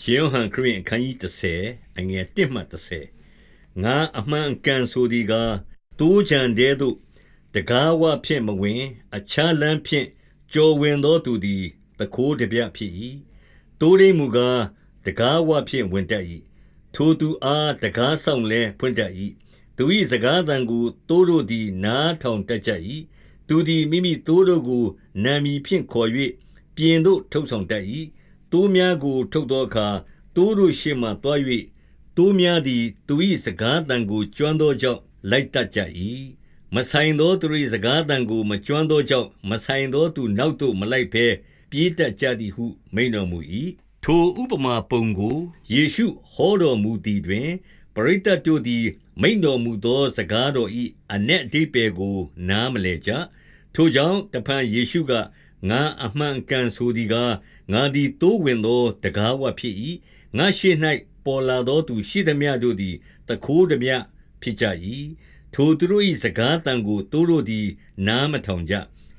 ရှင်ယောဟန်ခရစ်အခန်းကြီး30အငယ်1မှ30ငါအမှန်ကန်ဆိုသည်ကားတိုးချံတဲ့သို့တကားဝဖြင့်မဝင် အခြားလမ်းဖြင့်ကြော်ဝင်သောသူသည်တကိုးတပြဖြစ်၏တိုးရင်းမူကားတကားဝဖြင့်ဝင်တတ်၏ထိုသူအားတကားဆောင်လဲဖွင့်တတ်၏သူ၏စကားသံကိုတိုးတို့သည် နားထောင်တတ်ကြ၏သူသည်မိမိတိုးတို့ကိုနာမည်ဖြင့်ခေါ်၍ပြင်သို့ထုတ်ဆောင်တတ်၏ သိုးများကို ထုတ်သောအခါ သိုးတို့ရှေ့မှသွား၍သိုးများသည် သူ၏စကားသံကို ကျွမ်းသောကြောင့် လိုက်တတ်ကြ၏မဆိုင်သောသူ၏စကားသံကို မကျွမ်းသောကြောင့် မဆိုင်သောသူနောက်သို့ မလိုက်ဘဲ ပြေးတတ်ကြသည်ဟု မိန်တော်မူ၏ထိုဥပမာပုံကို ယေရှုဟောတော်မူသည်တွင် ပရိသတ်တို့သည် မိန်တော်မူသော စကားတော်၏အ내အဓိပ္ပာယ်ကို နားမလည်ကြ ထိုကြောင့် တဖန်ယေရှုက ငါအမှန်ကန်ဆိုသည်ကား ငါသည်တိုးဝင်သောတကားဝဖြစ်၏ငါရှိ၌ပေါ်လာသောသူရှိသည်များတို့သည်တခိုးသည်များဖြစ်ကြ၏ထိုသူတို့၏စကားတန်ကိုတိုးတို့သည် နားမထောင်ကြ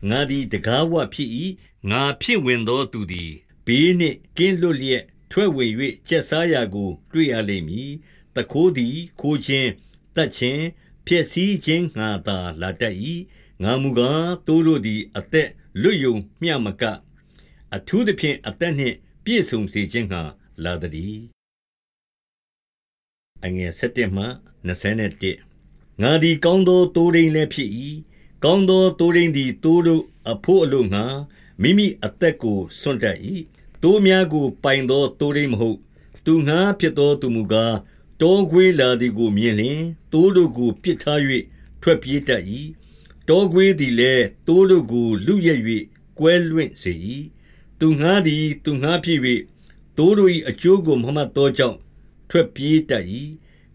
ငါသည်တကားဝဖြစ်၏ငါဖြစ်ဝင်သောသူသည်ဘေးနှင့်ကင်းလွတ်လျက်ထွက်ဝင်၍ကျက်စားရာကို တွေ့ရလိမ့်မည်တခိုးသည်ခိုးခြင်းတတ်ခြင်းဖြစ်စည်းခြင်းငါသာလာတတ်၏ငါမူကားတိုးတို့သည်အသက်လွတ်ယုံမျှမက အထူးသဖြင့် အသက်နှင့် ပြည့်စုံစေခြင်းငှာလာသည်အငယ်7မှ21ငါသည် ကောင်းသောတိုးရင်းလည်းဖြစ်၏ကောင်းသောတိုးရင်းသည်တိုးတို့အဖို့အလို့ငှာမိမိအသက်ကို စွန့်တတ်၏တိုးများကို ပိုင်သောတိုးရင်းမဟုတ် သူငှာဖြစ်သော သူမူကား တောခွေးလာသည်ကို မြင်လျင်တိုးတို့ကို ပစ်ထား၍ထွက်ပြေးတတ်၏တောခွေးသည်လည်းတိုးတို့ကိုလူရက်၍ကွဲလွင့်စေ၏ သူငှားသည်သူငှားဖြစ်၍တိုးတို့၏အကျိုးကိုမမှတ်သောကြောင့်ထွက်ပြေးတတ်၏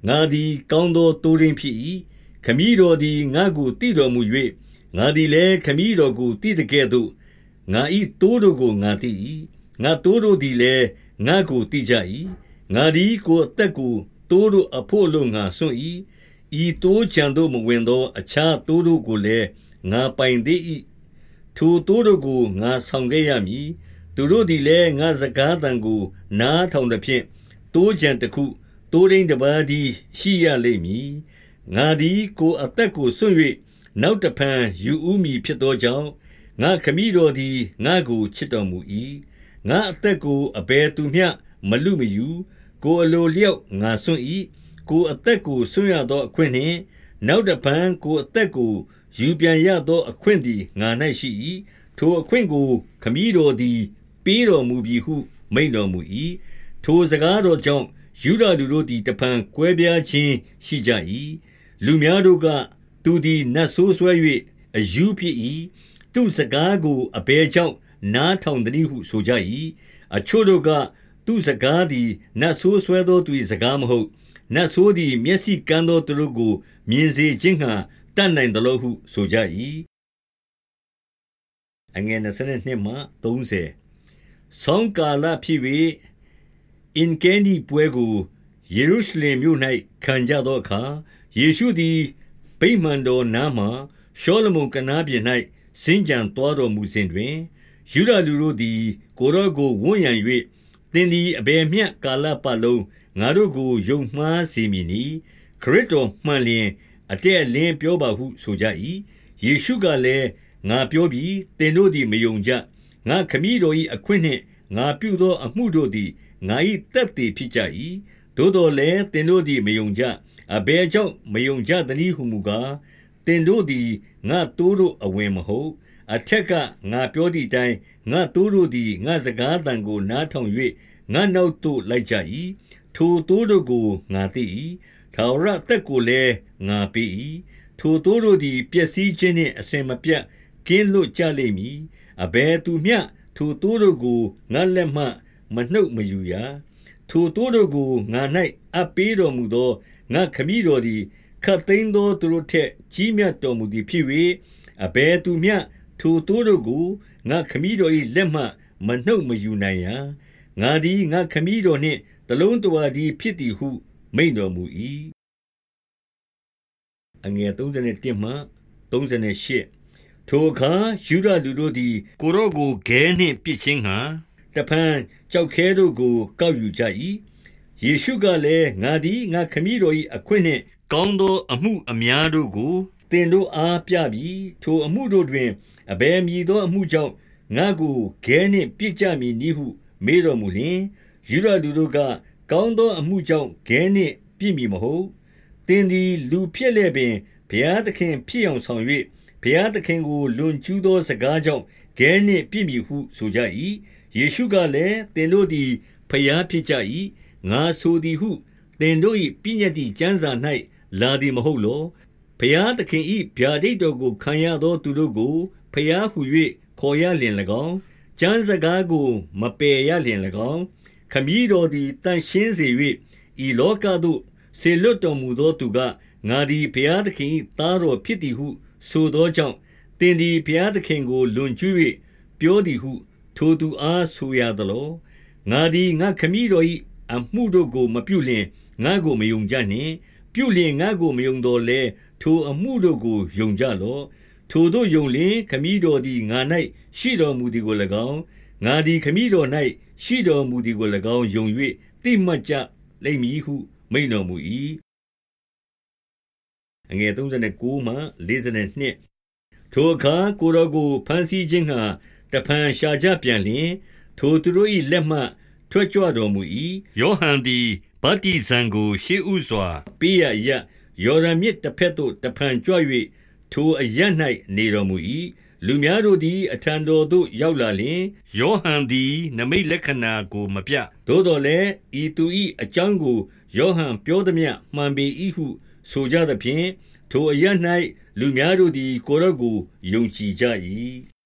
ငါသည် ကောင်းသောတိုးရင်းဖြစ်၏ခမည်းတော်သည်ငါကိုတည်တော်မူ၍ငါသည်လည်းခမည်းတော်ကိုတည်တဲ့ကဲ့သို့ငါ၏တိုးတို့ကိုငါတည်၏ငါတိုးတို့သည်လည်းငါကိုတည်ကြ၏ငါသည်ကိုအသက်ကိုတိုးတို့အဖို့လို့ငါစွန့်၏ဤတိုးချံတို့မဝင်သော အခြားတိုးတို့ကိုလည်းငါပိုင်သေး၏ ထိုတိုးတို့ကိုငါဆောင်ခဲ့ရမည်သူတို့သည်လည်းငါစကားသံကို နားထောင်သဖြင့်တိုးကြံတစ်ခုတိုးရင်းတစ်ပါးသည်ရှိရလိမ့်မည်ငါသည်ကိုအသက်ကိုစွန့်၍နောက်တဖန်ယူဥမီဖြစ်သောကြောင့်ငါခမည်းတော်သည်ငါကိုချစ်တော်မူ၏ငါအသက်ကိုအဘယ်သူမျှမလူမယူကိုအလိုလျောက်ငါစွန့်၏ကိုအသက်ကိုစွန့်ရသောအခွင့်နှင့်နောက်တဖန်ကိုအသက်ကို ယူပြန်ရသော အခွင့်သည်ငါ၌ရှိ၏ထိုအခွင့်ကို ခမည်းတော်သည် ပေးတော်မူပြီဟု မိန့်တော်မူ၏ထိုစကားတော်ကြောင့်ယူဒလူတို့သည်တဖန်ကွဲပြားခြင်းရှိကြ၏လူများတို့ကသူသည်နတ်ဆိုးဆွဲ၍အယူဖြစ်၏သူစကားကိုအဘယ်ကြောင့်နားထောင်သည်ဟုဆိုကြ၏အချို့တို့ကသူစကားသည်နတ်ဆိုးဆွဲသောသူ၏စကားမဟုတ်နတ်ဆိုးသည်မျက်စိကန်းသောသူတို့ကိုမြင်စေခြင်းဟံ တတ်နိုင်သလိုဟုဆိုကြ၏အငယ်22မှ30ဆောင်းကာလဖြစ်၍အင်ကဲဒီပွဲကိုယေရုရှလင်မြို့၌ခံကြသောအခါယေရှုသည်ဗိမာန်တော်နားမှရှောလမုန်ကနားပြင်၌စင်ကြံတော်တော်မူစဉ်တွင်ယူဒလူတို့သည် ကိုရော့ကိုဝန်းရံ၍သင်သည်အဘယ်မျှကာလပတ်လုံးငါတို့ကိုယုံမှားစေမည်နီခရစ်တော်မှန်လျင် အတဲ့လင်းပြောပါဟုဆိုကြ၏ယေရှုကလည်းငါပြောပြီးသင်တို့သည်မယုံကြငါခမည်းတော်၏အခွင့်နှင့်ငါပြုသောအမှုတို့သည်ငါ၏သက်သေဖြစ်ကြ၏သို့တော်လည်းသင်တို့သည်မယုံကြအဘယ်ကြောင့်မယုံကြသနည်းဟုမူကားသင်တို့သည်ငါတိုးတို့အဝင်မဟုတ်အထက်ကငါပြောသည့်အတိုင်းငါတိုးတို့သည်ငါစကားတန်ကိုနားထောင်၍ငါနောက်သို့လိုက်ကြ၏ထိုတိုးတို့ကိုငါသိ၏ ထာဝရတက်ကိုလည်းငါပေး၏ထိုတိုးတို့သည်ပျက်စီးခြင်းနှင့်အစင်မပြတ်ကင်းလွတ်ကြလိမ့်မည်အဘယ်သူမျှထိုတိုးတို့ကိုငါလက်မှမနှုတ်မယူရထိုတိုးတို့ကိုငါ၌အပ်ပေးတော်မူသောငါခမည်းတော်သည်ခတ်သိမ်းသောသူတို့ထက်ကြီးမြတ်တော်မူသည်ဖြစ်၍အဘယ်သူမျှထိုတိုးတို့ကိုငါခမည်းတော်၏လက်မှမနှုတ်မယူနိုင်ရာငါသည်ငါခမည်းတော်နှင့်တလုံးတဝါသည်ဖြစ်သည်ဟု မိန်တော်မူ၏အငယ်31မှ38ထိုအခါယူဒလူတို့သည် ကိုရော့ကိုဂဲနှင့်ပစ်ခြင်းဟံတတဖန်ကြောက်ခဲတို့ကိုကောက်ယူကြ၏။ယေရှုကလည်း၊ငါသည်ငါခမည်းတော်၏အခွင့်နှင့် ကောင်းသောအမှုအများတို့ကိုသင်တို့အားပြပြီ။ထိုအမှုတို့တွင်အဘယ်မည်သောအမှုကြောင့်ငါ့ကိုခဲနှင့်ပစ်ကြမည်နည်းဟု မေးတော်မူလျှင်၊ယုဒလူတို့က၊ ကောင်းသောအမှုကြောင့်ခဲနှင့်ပစ်မည်မဟုတ်။သင်သည်လူဖြစ်လျက်ပင်ဘုရားသခင်ဖြစ်ယောင်ဆောင်၍၊ဘုရားသခင်ကိုလွန်ကျူးသောစကားကြောင့်ခဲနှင့်ပစ်မည်ဟုဆိုကြ၏။ယေရှုကလည်း၊သင်တို့သည်ဘုရားဖြစ်ကြ၏။ငါဆိုသည်ဟုသင်တို့၏ပညတ္တိကျမ်းစာ၌လာသည်မဟုတ်လော။ဘုရားသခင်၏ဗျာဒိတ်တော်ကိုခံရသောသူတို့ကိုဘုရားဟူ၍ခေါ်ရလျှင်၎င်း၊ကျမ်းစကားကို မပယ်ရလျှင်၎င်း၊ ခမည်းတော်သည်သန့်ရှင်းစေ၍၊ဤလောကသို့စေလွှတ်တော်မူသောသူက၊ငါသည်ဘုရားသခင်၏သားတော်ဖြစ်သည်ဟု ဆိုသောကြောင့်၊သင်သည်ဘုရားသခင်ကိုလွန်ကျူး၍ပြောသည်ဟု ထိုသူအားဆိုရသလော။ငါသည်ငါ့ခမည်းတော်၏အမှုတို့ကို မပြုလျှင်ငါ့ကိုမယုံကြနှင့်။ပြုလျှင်ငါ့ကိုမယုံသော်လည်း၊ထိုအမှုတို့ကိုယုံကြလော့။ထိုသို့ယုံလျှင်ခမည်းတော်သည်ငါ၌ရှိတော်မူသည်ကို၎င်း၊ ငါသည်ခမည်းတော်၌ရှိတော်မူသည်ကို၎င်းယုံ၍သိမှတ်ကြလိမ့်မည်ဟု မိန့်တော်မူ၏။ထိုအခါကိုယ်တော်ကိုဘမ်းဆီးခြင်းငှါတဖန်ရှာကြပြန်လျှင်၊ထိုသူတို့၏လက်မှထွက်ကြွတော်မူ၏။ယောဟန်သည်ဗတ္တိဇံကိုရှေ့ဦးစွာပေးရာအရပ်၊ယော်ဒန်မြစ်တဘက်သို့တဖန်ကြွ၍ထိုအရပ်၌နေတော်မူ၏။ လူများတို့သည် အထံတော်သို့ ရောက်လာလျှင်၊ယောဟန်သည် နိမိတ်လက္ခဏာကို မပြ။သို့သော်လည်း၊ဤသူ၏အကြောင်းကို ယောဟန်ပြောသမျှ မှန်ပေ၏ဟု ဆိုကြသဖြင့်၊ထိုအရပ်၌လူများတို့သည် ကိုယ်တော်ကို ယုံကြည်ကြ၏။